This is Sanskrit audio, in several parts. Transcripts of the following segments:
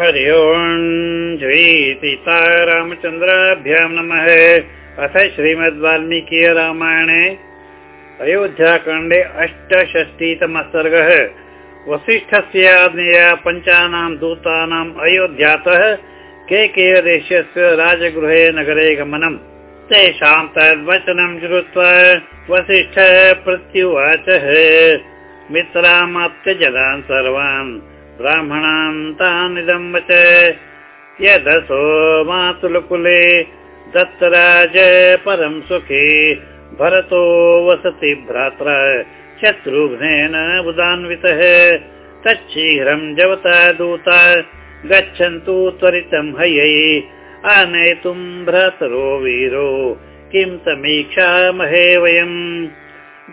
हरि ओम् जय सीता रामचन्द्राभ्यां नमः। अथ श्रीमद् वाल्मीकि रामायणे। अयोध्याकाण्डे अष्टषष्टितमः सर्गः। वसिष्ठस्य आज्ञया पञ्चानां दूतानाम् अयोध्यातः के के देशस्य राजगृहे नगरे गमनम् तेषां तद्वचनं श्रुत्वा वसिष्ठ प्रत्युवाचः मित्रामाप्त्यजलान् सर्वान् ब्राह्मणान्तानिदम् च यदसो मातुलकुले दत्तराज परं सुखी। भरतो वसति भ्रात्रा शत्रुघ्नेन बुदान्वितः तच्छीघ्रं जवता दूता गच्छन्तु त्वरितं हयै। आनेतुं भ्रातरो वीरो किं समीक्षामहे वयम्।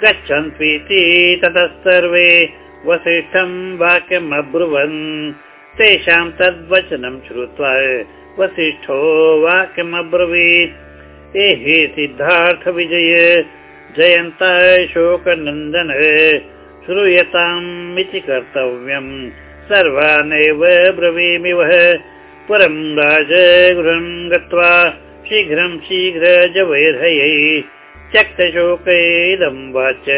गच्छन्त्वीति ततः सर्वे वसिष्ठं वाक्यम् अब्रुवन् तेषां तद्वचनं श्रुत्वा वसिष्ठो वाक्यम् अब्रवीत् एहि सिद्धार्थविजय जयन्ता शोकनन्दन श्रूयताम् इति कर्तव्यम् सर्वानेव ब्रवीमि वः पुरं राजगृहं गत्वा शीघ्रं शीघ्र जवैर्हयै त्यक्तशोकैदं वाच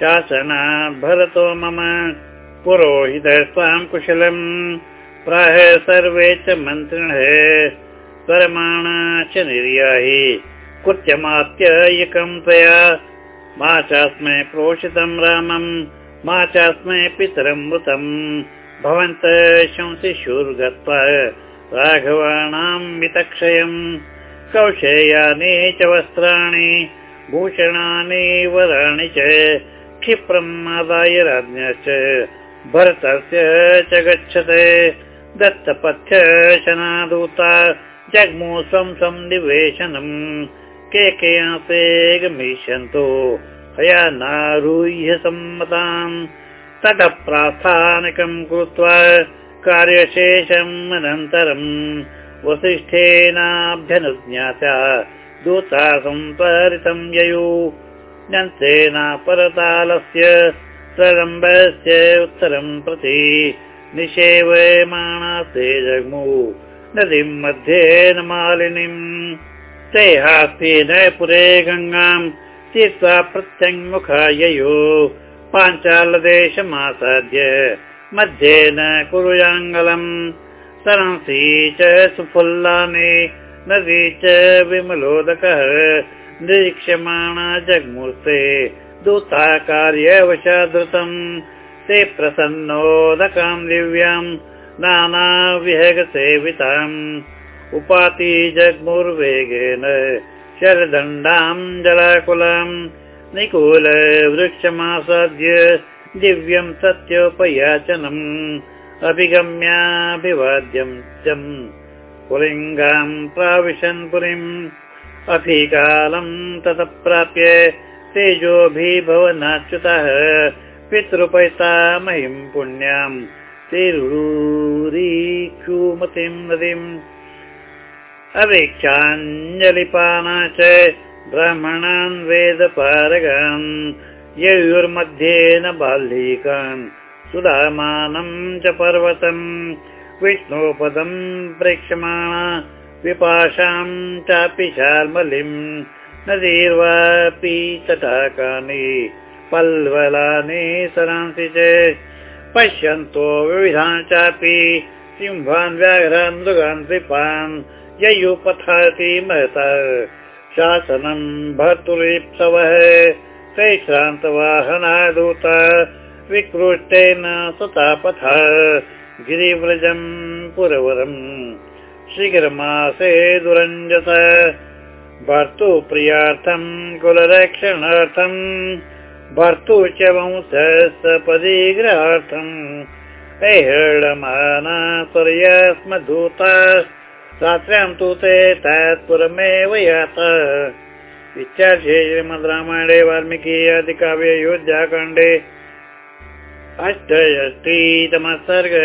शासनात् भरतो मम पुरोहितस्त्वां कुशलम् प्राह सर्वे च मन्त्रिणः परमाणा च निर्याहि। कृत्यमात्ययकं त्वया। मा चास्मै प्रोषितं रामम् मा चास्मै पितरं मृतम् भवन्त शंसिषुर्गत्वा राघवाणां वितक्षयम् कौशेयानि च वस्त्राणि भूषणानि वराणि च राज्ञश्च भरतस्य च गच्छते दत्तपथ्य शनादूता जग्मु स्वं स्वं निवेशनम् के के आसे गमिष्यन्तो हया नारूह्य सम्मतान्। ततः प्रास्थानिकम् कृत्वा कार्यशेषम् अनन्तरम् वसिष्ठेनाभ्यनुज्ञाता दूता सम्परितं ययु परतालस्य प्रलम्बस्य उत्तरं प्रति निषेवयमाणास्ते जग्मु नदीं मध्ये न मालिनीम् ते हास्तेन पुरे गङ्गाम् तीर्त्वा प्रत्यङ्मुखाययो। पाञ्चालदेशमासाद्य मध्ये न कुरुयाङ्गलम्। सरंसी च सुफुल्लानि नदी च विमलोदकः निरीक्ष्यमाणा जग्मूर्ते दूता कार्यवशादृतम्। ते प्रसन्नोदकां दिव्यां नानाविहगसेविताम्। उपाति जग्मुर्वेगेन शरदण्डां जलाकुलाम्। निकूल वृक्षमासाद्य दिव्यं सत्योपयाचनम्। अभिगम्याभिवाद्यं पुलिङ्गां प्राविशन् पुरीम् अभिकालम् ततः प्राप्य तेजोभिभवनाच्युतः पितृपैता महिम् पुण्याम् तिरुरीक्षुमतीं नदीम् अवेक्षाञ्जलिपाना च ब्राह्मणान् वेदपारगान् ययुर्मध्येन बाल्लीकान् सुधामानम् च पर्वतम् विष्णोपदम् प्रेक्षमाणा विपाशां चापि शार्मलिम् नदीर्वापि तटाकानि पल्वलानि सरांसि च। पश्यन्तो विविधान् चापि सिंहान् व्याघ्रान् मृगान् दीपान् ययुपथति महता। शासनम् भर्तुरीप्सवः ते श्रान्तवाहनादूता विकृष्टेन सुतापथ गिरिव्रजम् पुरवरम् शीघ्रमासे दुरञ्जत भर्तु प्रियार्थम् कुलरक्षणार्थम् भर्तु च वंशपदीग्रहार्थम् ऐहळमाना सूर्यस्मधूता रात्र्यां तु ते तत्पुरमेव यात इत्यार्थे श्रीमद् रामायणे वाल्मीकि आदिकाव्ये अयोध्याकाण्डे अष्टषष्टितमः सर्गे